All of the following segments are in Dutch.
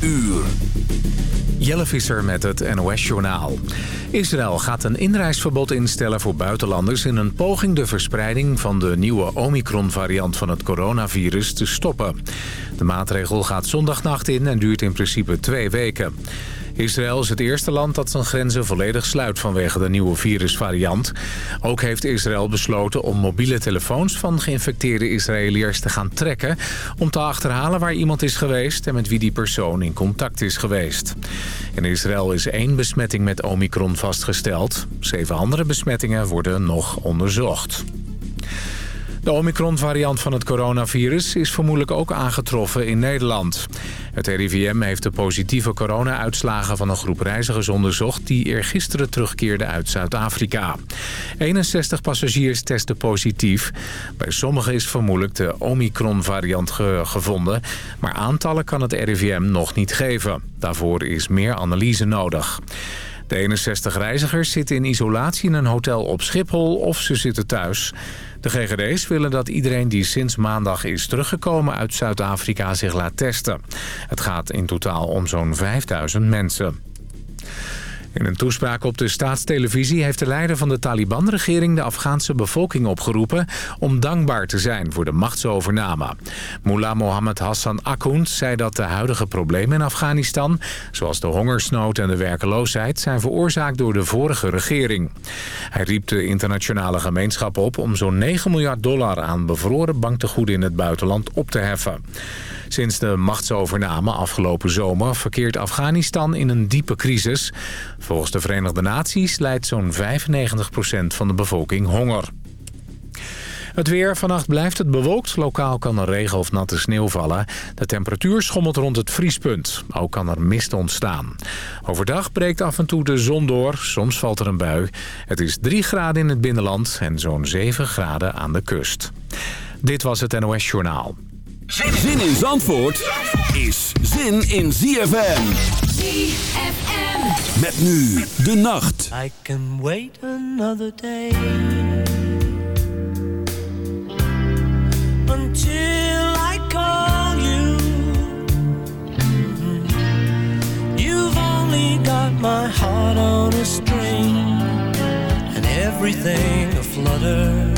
uur. Jelle Visser met het NOS-journaal. Israël gaat een inreisverbod instellen voor buitenlanders... in een poging de verspreiding van de nieuwe Omicron-variant van het coronavirus te stoppen. De maatregel gaat zondagnacht in en duurt in principe twee weken. Israël is het eerste land dat zijn grenzen volledig sluit vanwege de nieuwe virusvariant. Ook heeft Israël besloten om mobiele telefoons van geïnfecteerde Israëliërs te gaan trekken... om te achterhalen waar iemand is geweest en met wie die persoon in contact is geweest. In Israël is één besmetting met Omicron vastgesteld. Zeven andere besmettingen worden nog onderzocht. De Omicron-variant van het coronavirus is vermoedelijk ook aangetroffen in Nederland. Het RIVM heeft de positieve corona-uitslagen van een groep reizigers onderzocht... die eergisteren terugkeerden uit Zuid-Afrika. 61 passagiers testen positief. Bij sommigen is vermoedelijk de Omicron-variant gevonden... maar aantallen kan het RIVM nog niet geven. Daarvoor is meer analyse nodig. De 61 reizigers zitten in isolatie in een hotel op Schiphol of ze zitten thuis. De GGD's willen dat iedereen die sinds maandag is teruggekomen uit Zuid-Afrika zich laat testen. Het gaat in totaal om zo'n 5000 mensen. In een toespraak op de staatstelevisie heeft de leider van de Taliban-regering de Afghaanse bevolking opgeroepen om dankbaar te zijn voor de machtsovername. Mullah Mohammed Hassan Akhund zei dat de huidige problemen in Afghanistan, zoals de hongersnood en de werkeloosheid, zijn veroorzaakt door de vorige regering. Hij riep de internationale gemeenschap op om zo'n 9 miljard dollar aan bevroren banktegoeden in het buitenland op te heffen. Sinds de machtsovername afgelopen zomer verkeert Afghanistan in een diepe crisis. Volgens de Verenigde Naties leidt zo'n 95% van de bevolking honger. Het weer. Vannacht blijft het bewolkt. Lokaal kan er regen of natte sneeuw vallen. De temperatuur schommelt rond het vriespunt. Ook kan er mist ontstaan. Overdag breekt af en toe de zon door. Soms valt er een bui. Het is 3 graden in het binnenland en zo'n 7 graden aan de kust. Dit was het NOS Journaal. Zin in Zandvoort is zin in ZFM. ZFM. Met nu de nacht. I can wait another day. Until I call you. You've only got my heart on a string. And everything aflutter.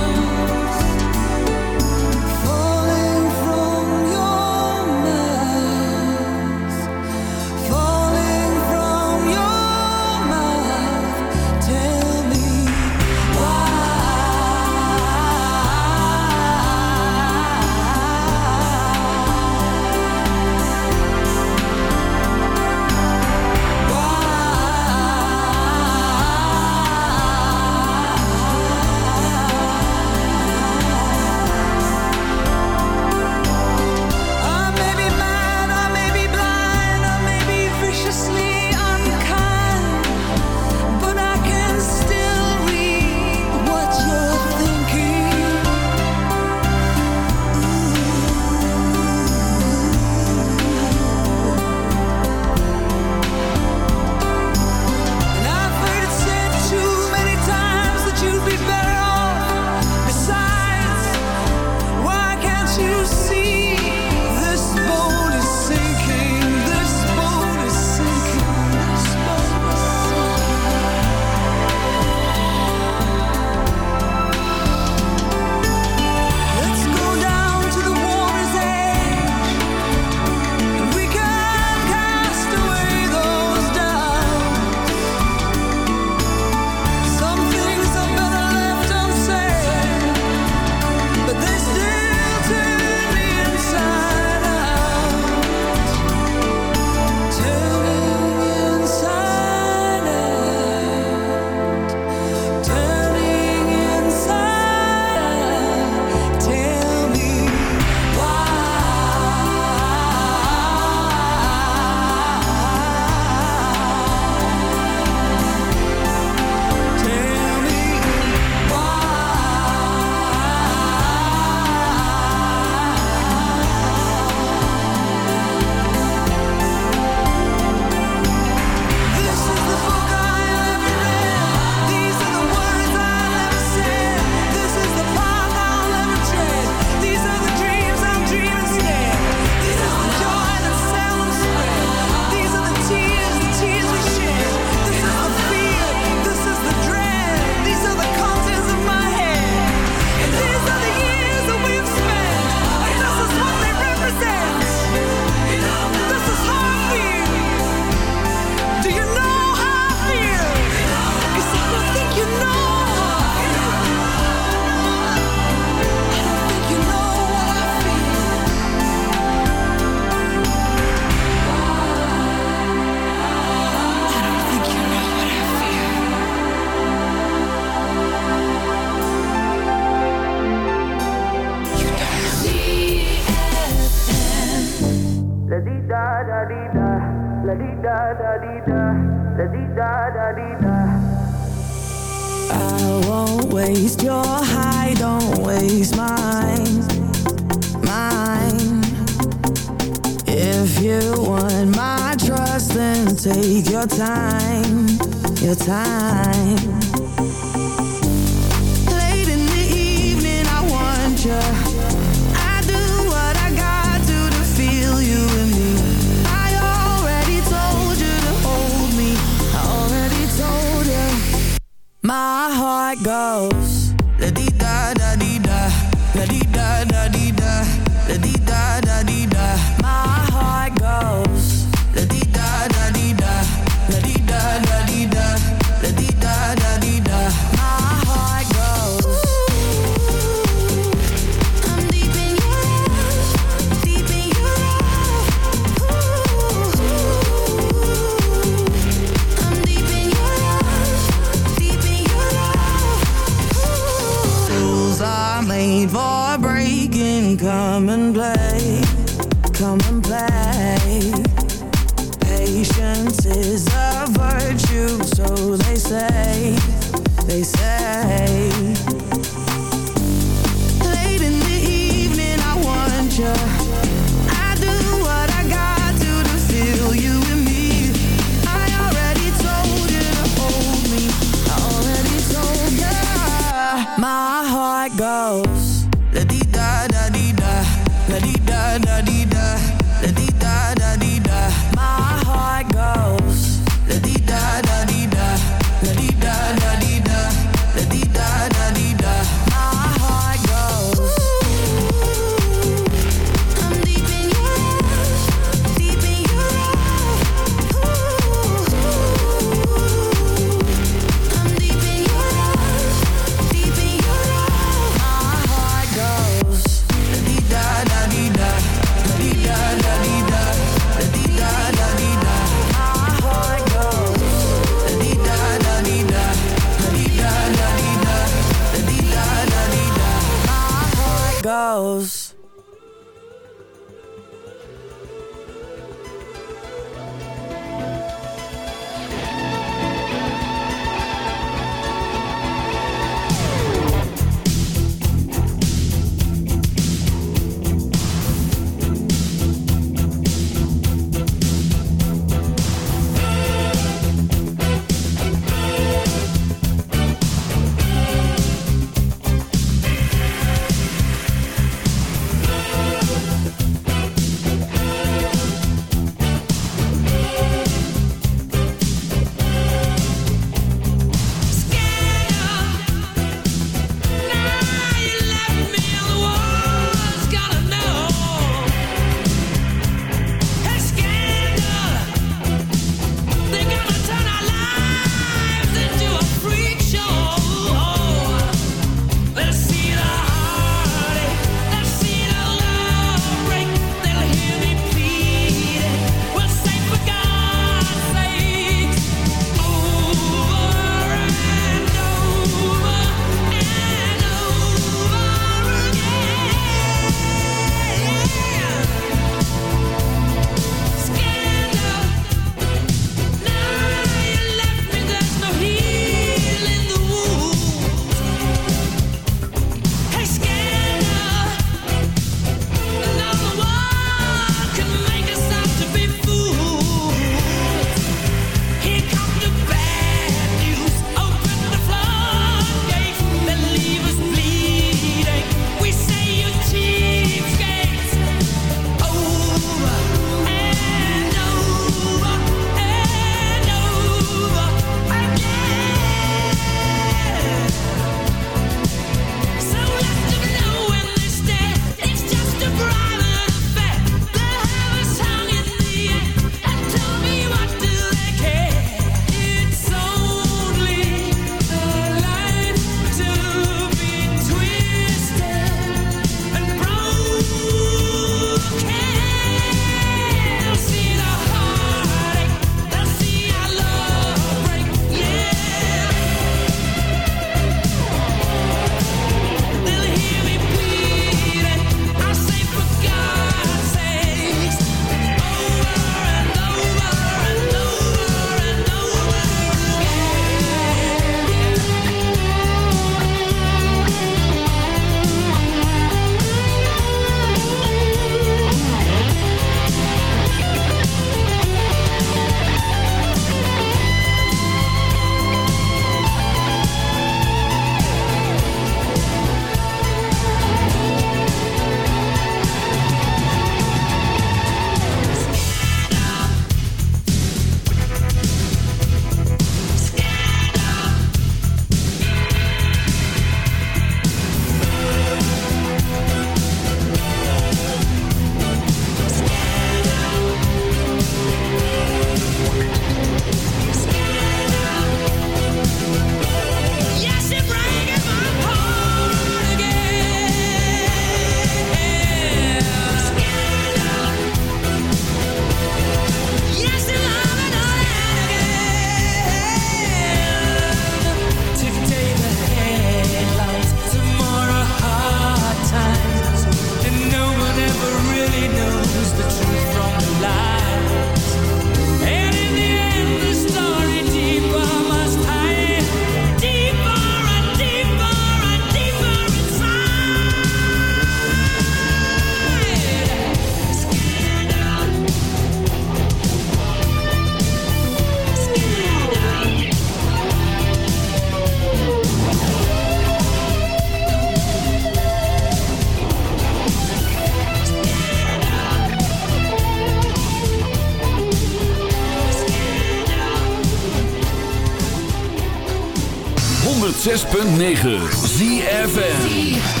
106.9 ZFN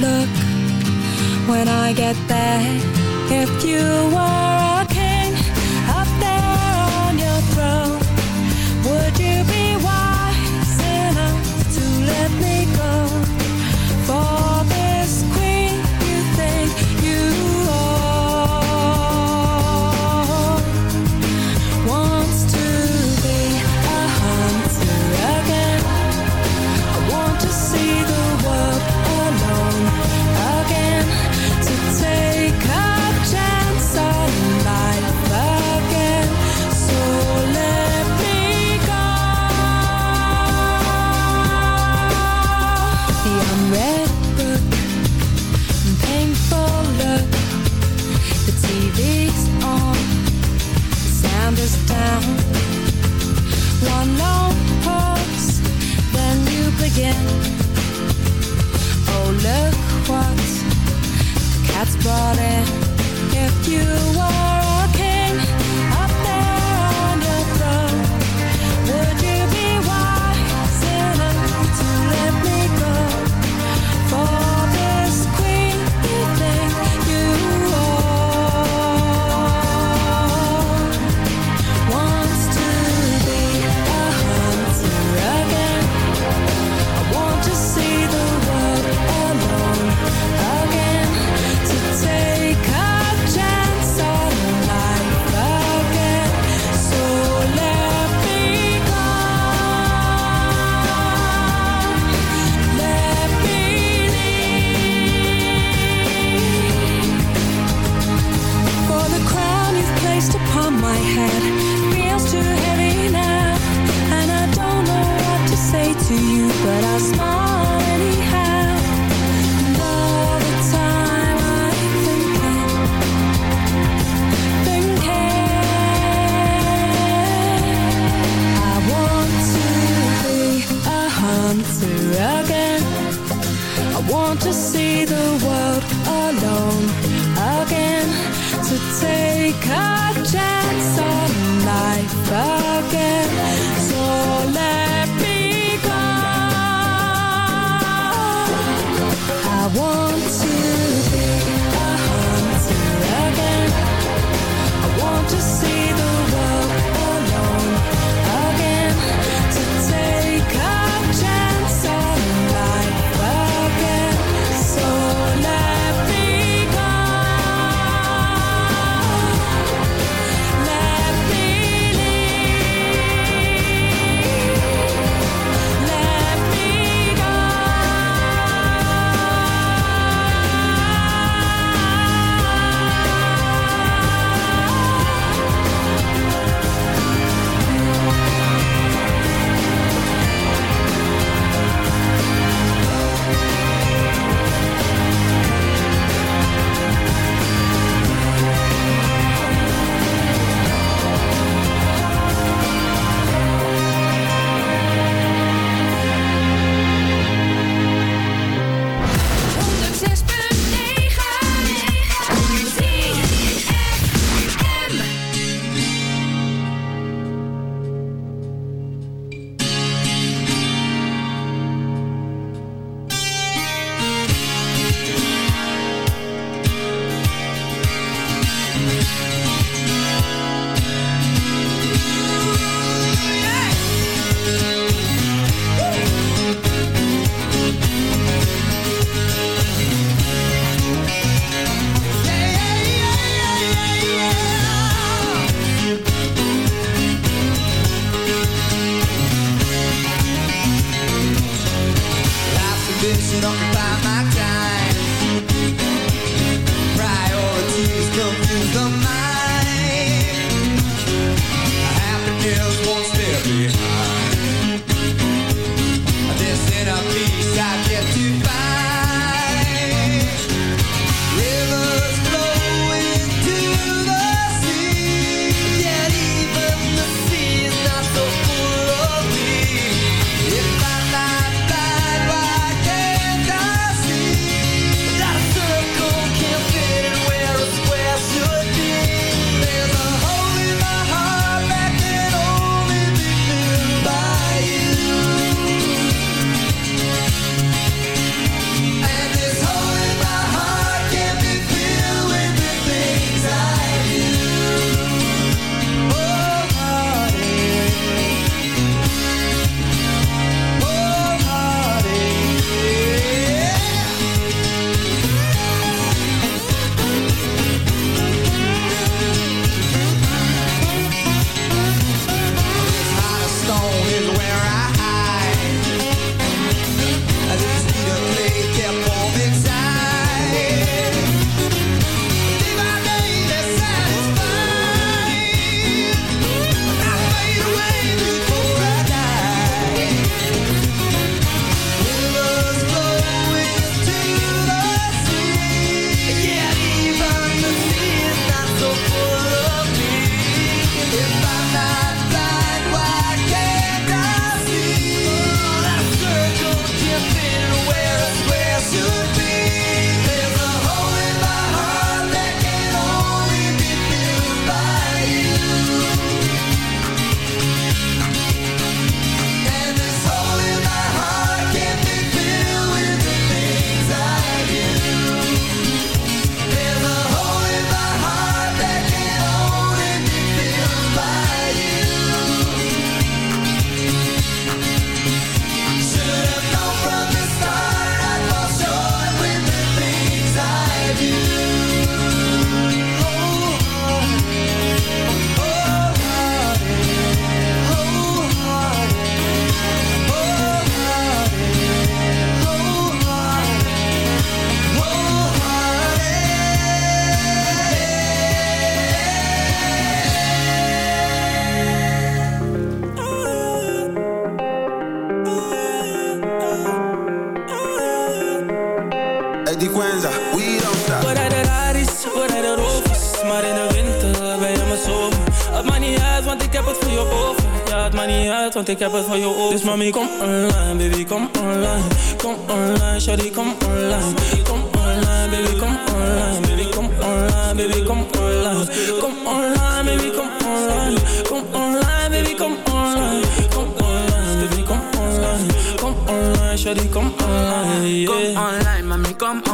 look when I get back if you were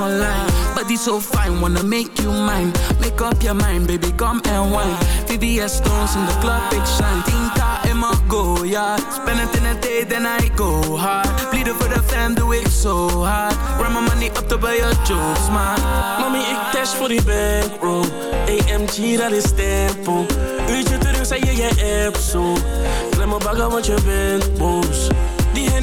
come online. Body so fine, wanna make you mine. Make up your mind, baby, come and wine. VVS stones in the club, big shine. Tinta mag go, ja Spend het in het day, then I go hard Bleeden voor de fam, doe ik zo hard Run my money up to buy your jokes, man Mami, ik dash voor die bankroll AMG, dat is tempo Uurtje terug, zei je je app zo Klem me bagger, want je bent boos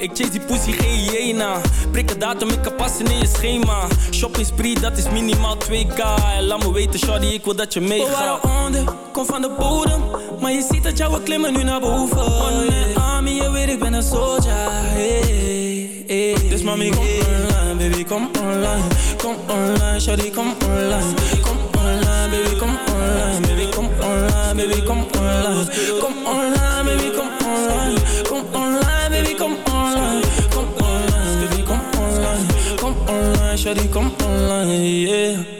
Ik chase die pussy, geen hyena. Prik een datum, ik kan passen in je schema. Shopping spree, dat is minimaal 2k. En laat me weten, shawty, ik wil dat je meegaat. We onder, kom van de bodem. Maar je ziet dat jouw klimmen nu naar boven. One army, je weet ik ben een soldier. Hey, hey, dus mami, kom online, baby, kom online. Kom online, shawty, kom online. Kom online, baby, kom online. Baby, kom online, baby, kom online. Kom online, baby, kom online. Shawty come online.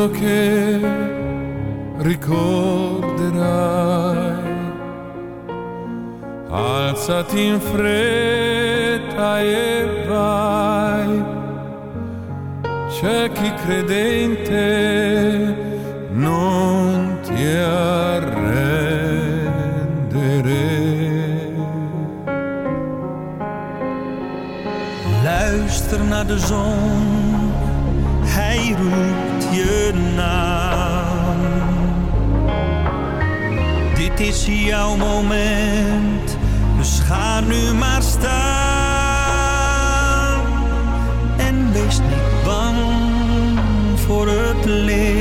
Okay. Voor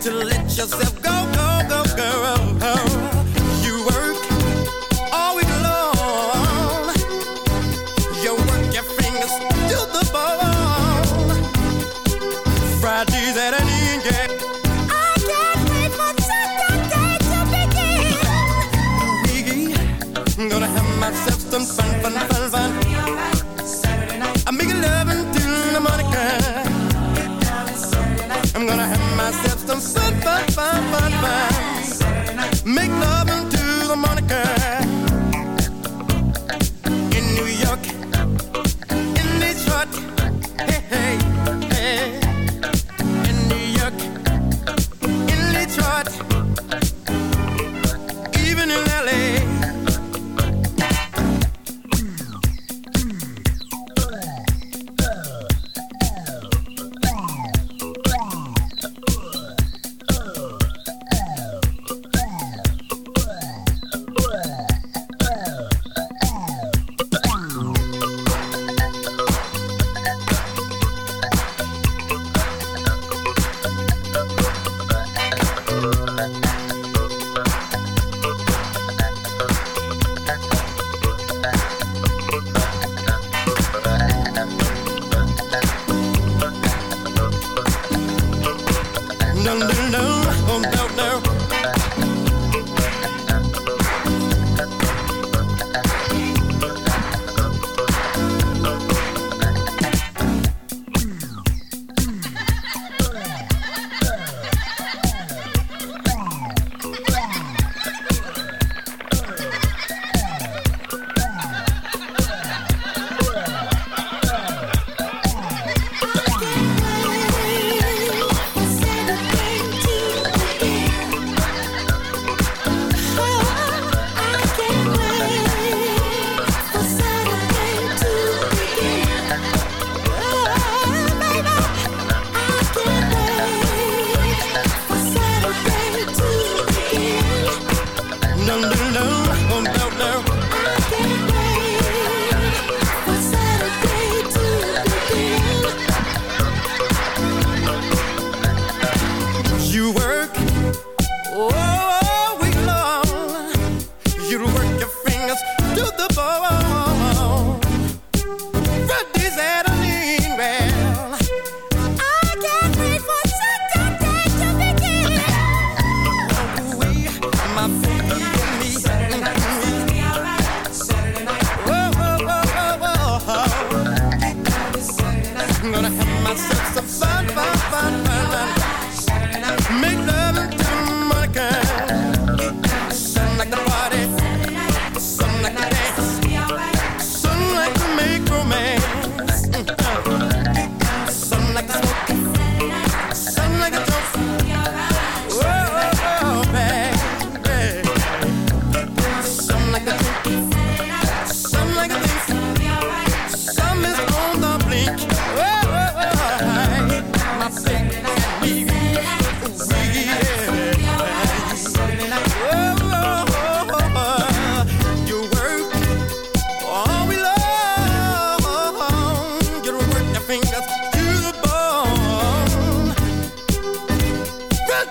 to let yourself go,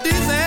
dizendo